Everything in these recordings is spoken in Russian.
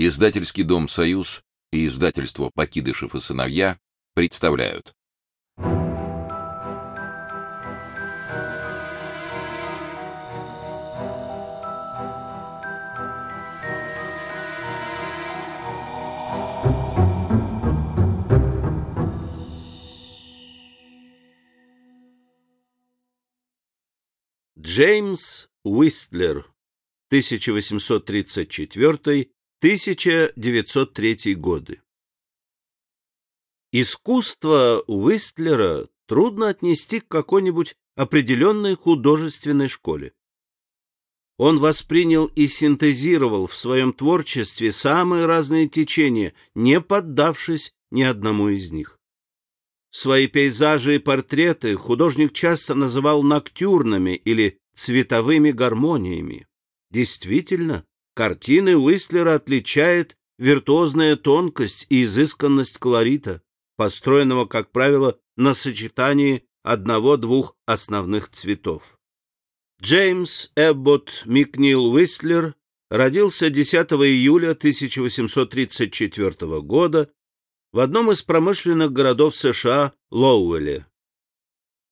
Издательский дом «Союз» и издательство «Покидышев и сыновья» представляют. Джеймс Уистлер 1834-1903 годы. Искусство Уистлера трудно отнести к какой-нибудь определенной художественной школе. Он воспринял и синтезировал в своем творчестве самые разные течения, не поддавшись ни одному из них. Свои пейзажи и портреты художник часто называл ноктюрными или цветовыми гармониями. Действительно, картины Уистлера отличает виртуозная тонкость и изысканность колорита, построенного, как правило, на сочетании одного-двух основных цветов. Джеймс Эбботт Микнил Уистлер родился 10 июля 1834 года в одном из промышленных городов США Лоуэлле.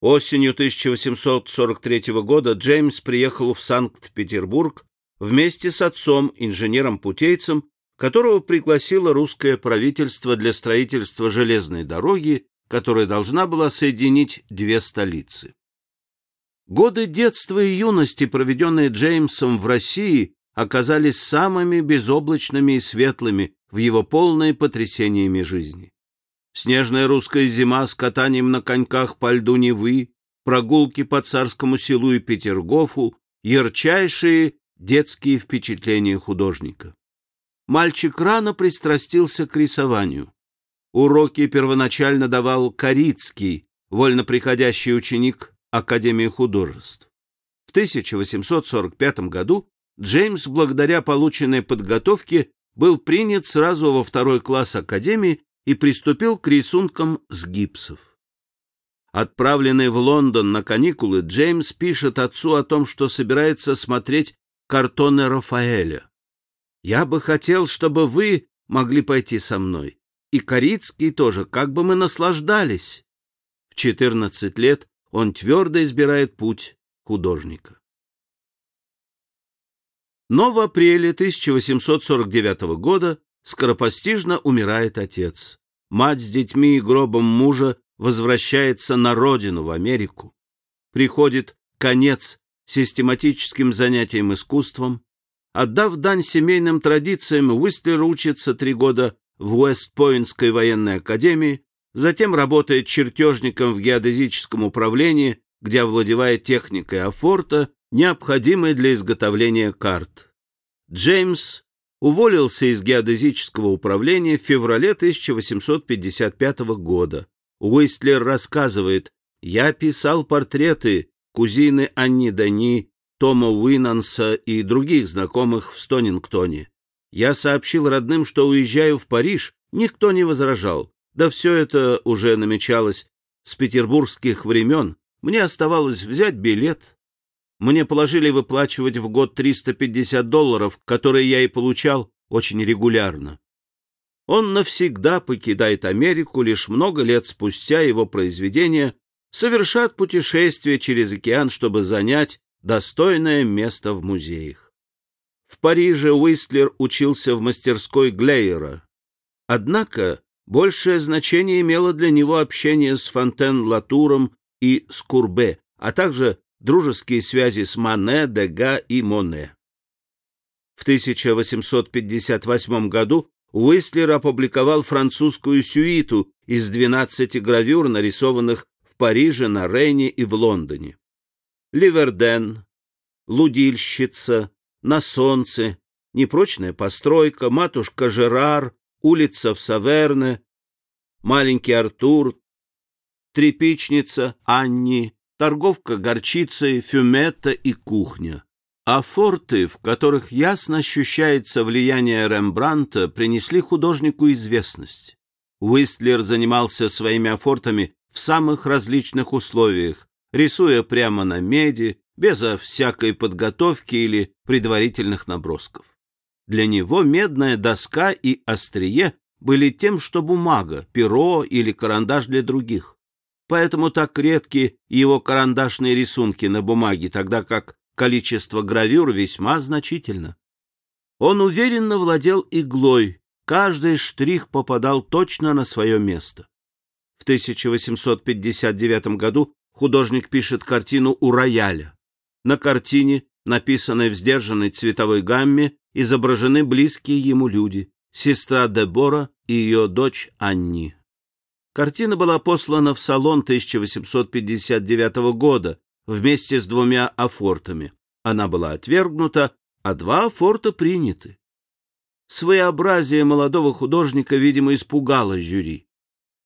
Осенью 1843 года Джеймс приехал в Санкт-Петербург вместе с отцом, инженером-путейцем, которого пригласило русское правительство для строительства железной дороги, которая должна была соединить две столицы. Годы детства и юности, проведенные Джеймсом в России, оказались самыми безоблачными и светлыми в его полной потрясениями жизни. Снежная русская зима с катанием на коньках по льду Невы, прогулки по царскому селу и Петергофу, ярчайшие детские впечатления художника. Мальчик рано пристрастился к рисованию. Уроки первоначально давал Корицкий, вольно приходящий ученик Академии художеств. В 1845 году Джеймс, благодаря полученной подготовке, был принят сразу во второй класс Академии и приступил к рисункам с гипсов. Отправленный в Лондон на каникулы, Джеймс пишет отцу о том, что собирается смотреть картоны Рафаэля. «Я бы хотел, чтобы вы могли пойти со мной. И Корицкий тоже, как бы мы наслаждались». В 14 лет он твердо избирает путь художника. Но в апреле 1849 года скоропостижно умирает отец. Мать с детьми и гробом мужа возвращается на родину, в Америку. Приходит конец систематическим занятиям искусством. Отдав дань семейным традициям, Уистлер учится три года в Уэст-Пойнтской военной академии, затем работает чертежником в геодезическом управлении, где овладевает техникой афорта, необходимой для изготовления карт. Джеймс уволился из геодезического управления в феврале 1855 года. Уистлер рассказывает, «Я писал портреты кузины Анни Дани, Тома Уинанса и других знакомых в Стонингтоне. Я сообщил родным, что уезжаю в Париж, никто не возражал. Да все это уже намечалось с петербургских времен. Мне оставалось взять билет, мне положили выплачивать в год 350 долларов, которые я и получал очень регулярно. Он навсегда покидает Америку, лишь много лет спустя его произведения совершат путешествие через океан, чтобы занять достойное место в музеях. В Париже Уистлер учился в мастерской Глейера. Однако большее значение имело для него общение с Фонтен-Латуром и Скурбе, а также дружеские связи с Мане, Дега и Моне. В 1858 году Уистлер опубликовал французскую сюиту из 12 гравюр, нарисованных в Париже, на Рейне и в Лондоне. Ливерден, Лудильщица, На солнце, Непрочная постройка, Матушка Жерар, Улица в Саверне, Маленький Артур, Трепичница Анни, торговка горчицей, фюмета и кухня. А форты, в которых ясно ощущается влияние Рембранта, принесли художнику известность. Уистлер занимался своими афортами в самых различных условиях, рисуя прямо на меди, безо всякой подготовки или предварительных набросков. Для него медная доска и острие были тем, что бумага, перо или карандаш для других. Поэтому так редки его карандашные рисунки на бумаге, тогда как количество гравюр весьма значительно. Он уверенно владел иглой, каждый штрих попадал точно на свое место. В 1859 году художник пишет картину «У рояля». На картине, написанной в сдержанной цветовой гамме, изображены близкие ему люди — сестра Дебора и ее дочь Анни. Картина была послана в салон 1859 года вместе с двумя афортами. Она была отвергнута, а два афорта приняты. Своеобразие молодого художника, видимо, испугало жюри.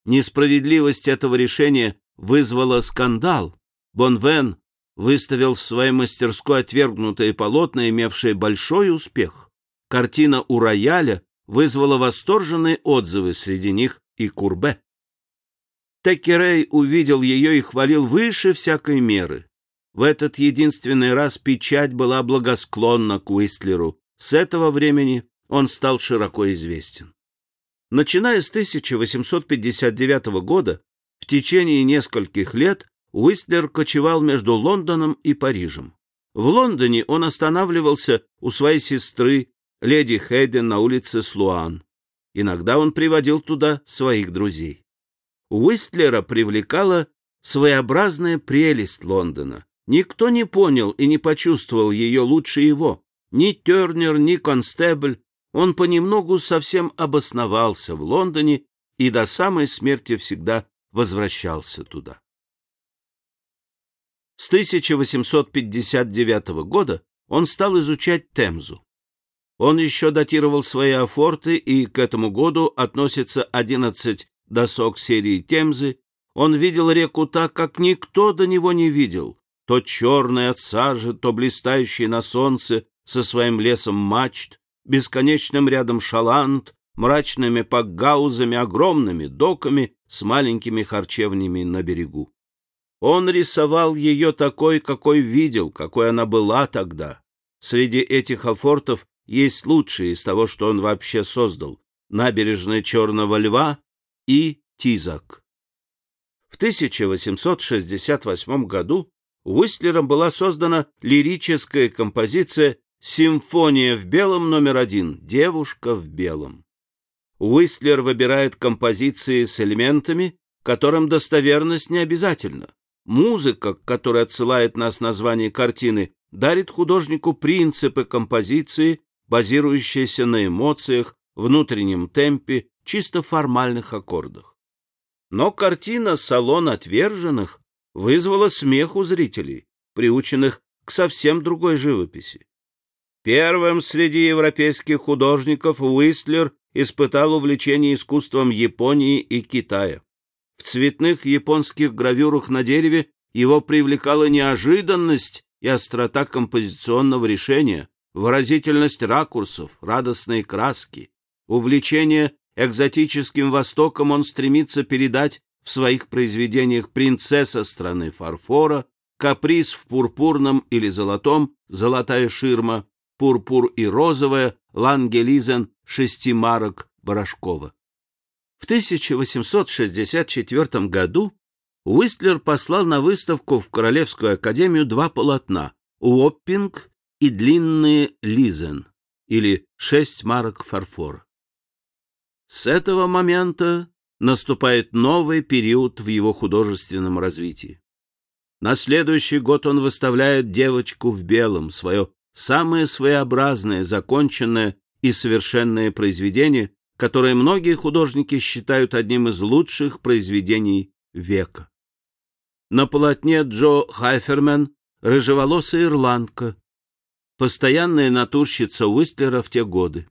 Несправедливость этого решения вызвала скандал. Бонвен выставил в своей мастерской отвергнутые полотна, имевшие большой успех. Картина у рояля вызвала восторженные отзывы, среди них и Курбе. Текерей увидел ее и хвалил выше всякой меры. В этот единственный раз печать была благосклонна к Уистлеру. С этого времени он стал широко известен. Начиная с 1859 года, в течение нескольких лет Уистлер кочевал между Лондоном и Парижем. В Лондоне он останавливался у своей сестры, леди Хейден, на улице Слуан. Иногда он приводил туда своих друзей. Уистлера привлекала своеобразная прелесть Лондона. Никто не понял и не почувствовал ее лучше его. Ни Тернер, ни Констебль. Он понемногу совсем обосновался в Лондоне и до самой смерти всегда возвращался туда. С 1859 года он стал изучать Темзу. Он еще датировал свои афорты, и к этому году относится 11 досок серии Темзы. Он видел реку так, как никто до него не видел, то черный от сажи, то блистающий на солнце со своим лесом мачт, бесконечным рядом шаланд, мрачными пакгаузами, огромными доками с маленькими харчевнями на берегу. Он рисовал ее такой, какой видел, какой она была тогда. Среди этих афортов есть лучшие из того, что он вообще создал. Набережная Черного Льва и Тизак. В 1868 году Уистлером была создана лирическая композиция «Симфония в белом номер один. Девушка в белом». Уистлер выбирает композиции с элементами, которым достоверность не обязательна. Музыка, которая отсылает нас название картины, дарит художнику принципы композиции, базирующиеся на эмоциях, внутреннем темпе, чисто формальных аккордах. Но картина «Салон отверженных» вызвала смех у зрителей, приученных к совсем другой живописи. Первым среди европейских художников Уистлер испытал увлечение искусством Японии и Китая. В цветных японских гравюрах на дереве его привлекала неожиданность и острота композиционного решения, выразительность ракурсов, радостные краски. Увлечение экзотическим Востоком он стремится передать в своих произведениях «Принцесса страны фарфора», «Каприз в пурпурном или золотом», «Золотая ширма», «Пурпур и розовая», «Лангелизен», «Шестимарок» Барашкова. В 1864 году Уистлер послал на выставку в Королевскую академию два полотна «Уоппинг» и длинные лизен, или шесть марок фарфора. С этого момента наступает новый период в его художественном развитии. На следующий год он выставляет «Девочку в белом», свое самое своеобразное, законченное и совершенное произведение, которое многие художники считают одним из лучших произведений века. На полотне Джо Хайфермен рыжеволосая ирландка, постоянная натурщица Уистлера в те годы.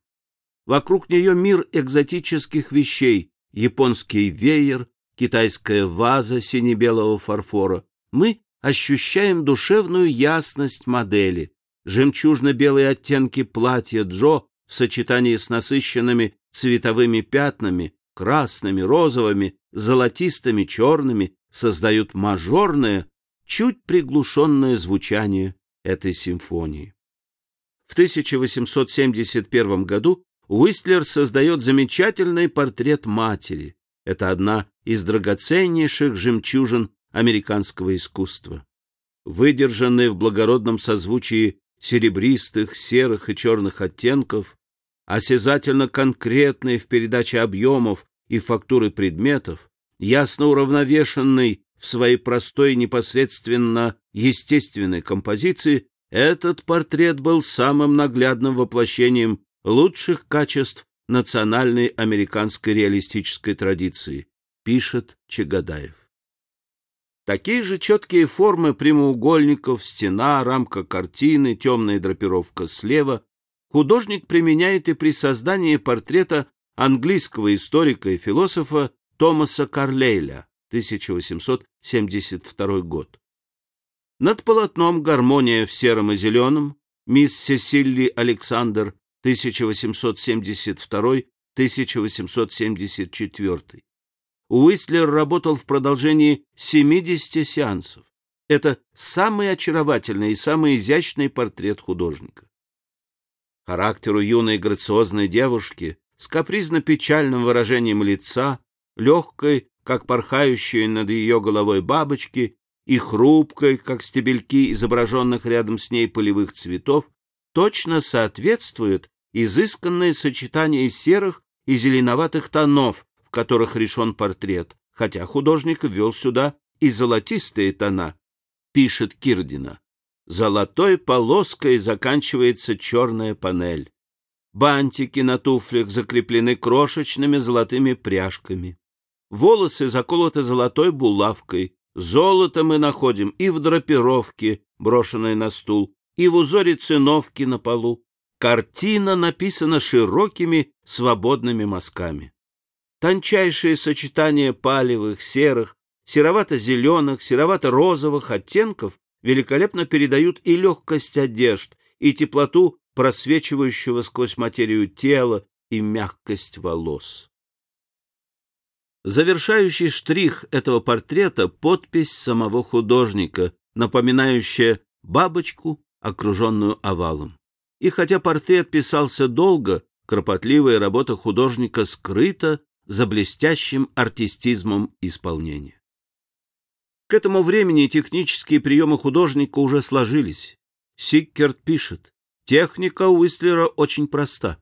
Вокруг нее мир экзотических вещей, японский веер, китайская ваза сине-белого фарфора. Мы ощущаем душевную ясность модели, жемчужно-белые оттенки платья Джо в сочетании с насыщенными цветовыми пятнами, красными, розовыми, золотистыми, черными, создают мажорное, чуть приглушенное звучание этой симфонии. В 1871 году Уистлер создает замечательный портрет матери. Это одна из драгоценнейших жемчужин американского искусства. Выдержанный в благородном созвучии серебристых, серых и черных оттенков, осязательно конкретный в передаче объемов и фактуры предметов, ясно уравновешенный в своей простой непосредственно естественной композиции, этот портрет был самым наглядным воплощением лучших качеств национальной американской реалистической традиции, пишет Чагадаев. Такие же четкие формы прямоугольников, стена, рамка картины, темная драпировка слева художник применяет и при создании портрета английского историка и философа Томаса Карлейля, 1872 год. Над полотном «Гармония в сером и зеленом» мисс Сесилли Александр, 1872-1874. Уистлер работал в продолжении 70 сеансов. Это самый очаровательный и самый изящный портрет художника. Характеру юной грациозной девушки с капризно-печальным выражением лица, легкой, как порхающие над ее головой бабочки, и хрупкой, как стебельки изображенных рядом с ней полевых цветов, точно соответствует изысканное сочетание серых и зеленоватых тонов, в которых решен портрет, хотя художник ввел сюда и золотистые тона, пишет Кирдина. Золотой полоской заканчивается черная панель. Бантики на туфлях закреплены крошечными золотыми пряжками. Волосы заколоты золотой булавкой. Золото мы находим и в драпировке, брошенной на стул, и в узоре циновки на полу. Картина написана широкими свободными мазками. Тончайшее сочетание палевых, серых, серовато-зеленых, серовато-розовых оттенков великолепно передают и легкость одежд, и теплоту просвечивающего сквозь материю тела, и мягкость волос. Завершающий штрих этого портрета — подпись самого художника, напоминающая бабочку, окруженную овалом. И хотя портрет писался долго, кропотливая работа художника скрыта за блестящим артистизмом исполнения. К этому времени технические приемы художника уже сложились. Сиккерт пишет, техника Уистлера очень проста.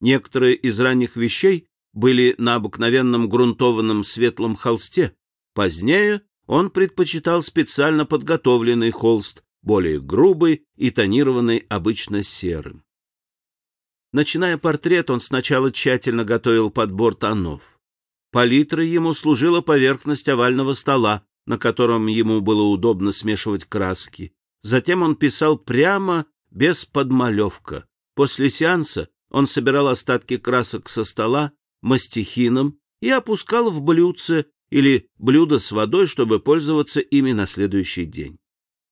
Некоторые из ранних вещей были на обыкновенном грунтованном светлом холсте. Позднее он предпочитал специально подготовленный холст, более грубый и тонированный обычно серым. Начиная портрет, он сначала тщательно готовил подбор тонов. Палитрой ему служила поверхность овального стола, на котором ему было удобно смешивать краски. Затем он писал прямо, без подмалевка. После сеанса он собирал остатки красок со стола мастихином и опускал в блюдце или блюдо с водой, чтобы пользоваться ими на следующий день.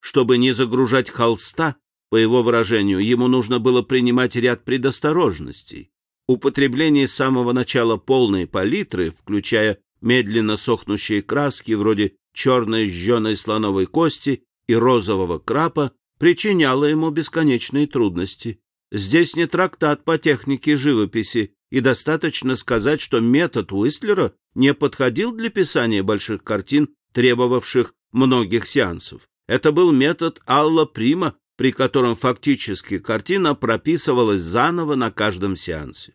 Чтобы не загружать холста, по его выражению, ему нужно было принимать ряд предосторожностей употребление с самого начала полной палитры, включая медленно сохнущие краски вроде черной жженой слоновой кости и розового крапа, причиняло ему бесконечные трудности. Здесь не трактат по технике живописи, и достаточно сказать, что метод Уистлера не подходил для писания больших картин, требовавших многих сеансов. Это был метод Алла Прима, при котором фактически картина прописывалась заново на каждом сеансе.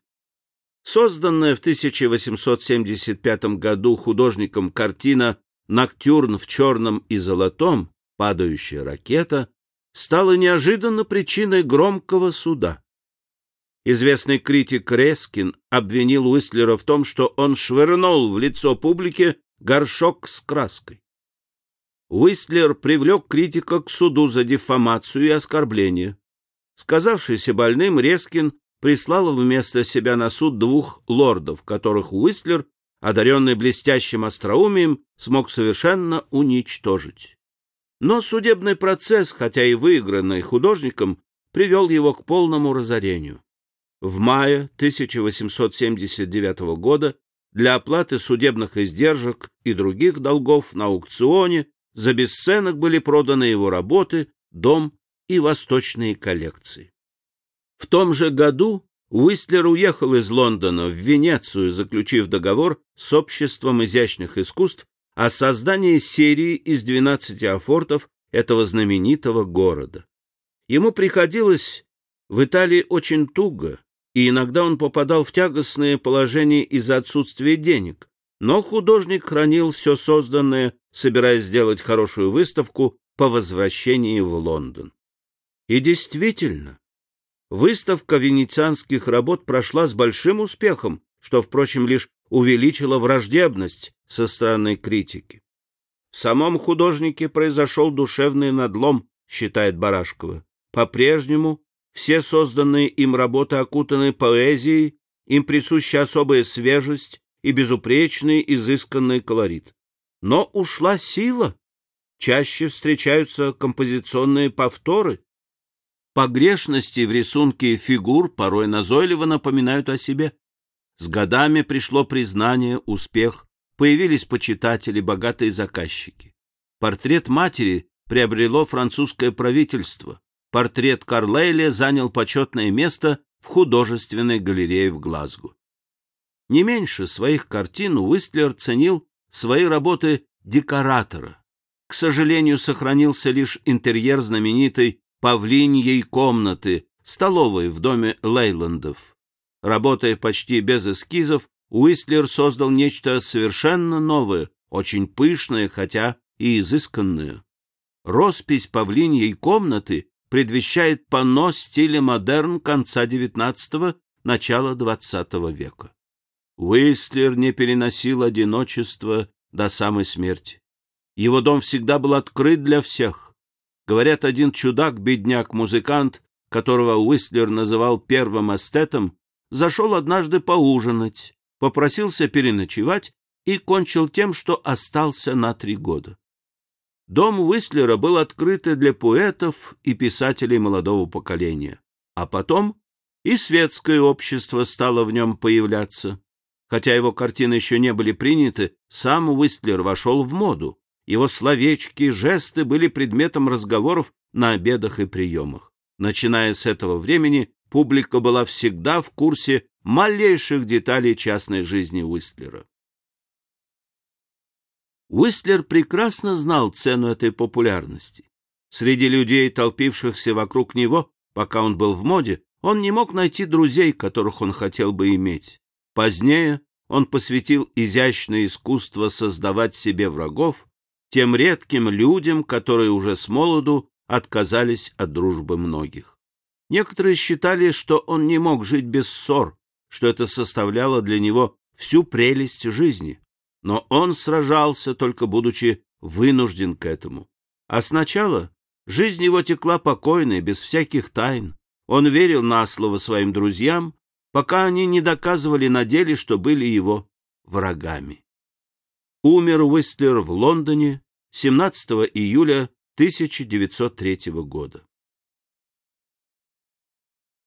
Созданная в 1875 году художником картина «Ноктюрн в черном и золотом. Падающая ракета» стала неожиданно причиной громкого суда. Известный критик Рескин обвинил Уистлера в том, что он швырнул в лицо публике горшок с краской. Уистлер привлек критика к суду за дефамацию и оскорбление. Сказавшийся больным, Рескин прислала вместо себя на суд двух лордов, которых Уистлер, одаренный блестящим остроумием, смог совершенно уничтожить. Но судебный процесс, хотя и выигранный художником, привел его к полному разорению. В мае 1879 года для оплаты судебных издержек и других долгов на аукционе за бесценок были проданы его работы, дом и восточные коллекции. В том же году Уистлер уехал из Лондона в Венецию, заключив договор с Обществом изящных искусств о создании серии из 12 афортов этого знаменитого города. Ему приходилось в Италии очень туго, и иногда он попадал в тягостное положение из-за отсутствия денег, но художник хранил все созданное, собираясь сделать хорошую выставку по возвращении в Лондон. И действительно, выставка венецианских работ прошла с большим успехом, что, впрочем, лишь увеличило враждебность со стороны критики. В самом художнике произошел душевный надлом, считает Барашкова. По-прежнему все созданные им работы окутаны поэзией, им присуща особая свежесть и безупречный изысканный колорит. Но ушла сила. Чаще встречаются композиционные повторы. Погрешности в рисунке фигур порой назойливо напоминают о себе. С годами пришло признание, успех, появились почитатели, богатые заказчики. Портрет матери приобрело французское правительство. Портрет Карлейля занял почетное место в художественной галерее в Глазго. Не меньше своих картин Уистлер ценил свои работы декоратора. К сожалению, сохранился лишь интерьер знаменитой павлиньей комнаты, столовой в доме Лейландов. Работая почти без эскизов, Уистлер создал нечто совершенно новое, очень пышное, хотя и изысканное. Роспись павлиньей комнаты предвещает панно стиля модерн конца XIX – начала XX века. Уистлер не переносил одиночество до самой смерти. Его дом всегда был открыт для всех. Говорят, один чудак, бедняк-музыкант, которого Уистлер называл первым эстетом, зашел однажды поужинать, попросился переночевать и кончил тем, что остался на три года. Дом Уистлера был открыт для поэтов и писателей молодого поколения, а потом и светское общество стало в нем появляться. Хотя его картины еще не были приняты, сам Уистлер вошел в моду. Его словечки, жесты были предметом разговоров на обедах и приемах. Начиная с этого времени публика была всегда в курсе малейших деталей частной жизни Уистлера. Уистлер прекрасно знал цену этой популярности. Среди людей, толпившихся вокруг него, пока он был в моде, он не мог найти друзей, которых он хотел бы иметь. Позднее он посвятил изящное искусство создавать себе врагов, тем редким людям, которые уже с молоду отказались от дружбы многих. Некоторые считали, что он не мог жить без ссор, что это составляло для него всю прелесть жизни. Но он сражался, только будучи вынужден к этому. А сначала жизнь его текла покойной, без всяких тайн. Он верил на слово своим друзьям, пока они не доказывали на деле, что были его врагами. Умер Уистлер в Лондоне 17 июля 1903 года.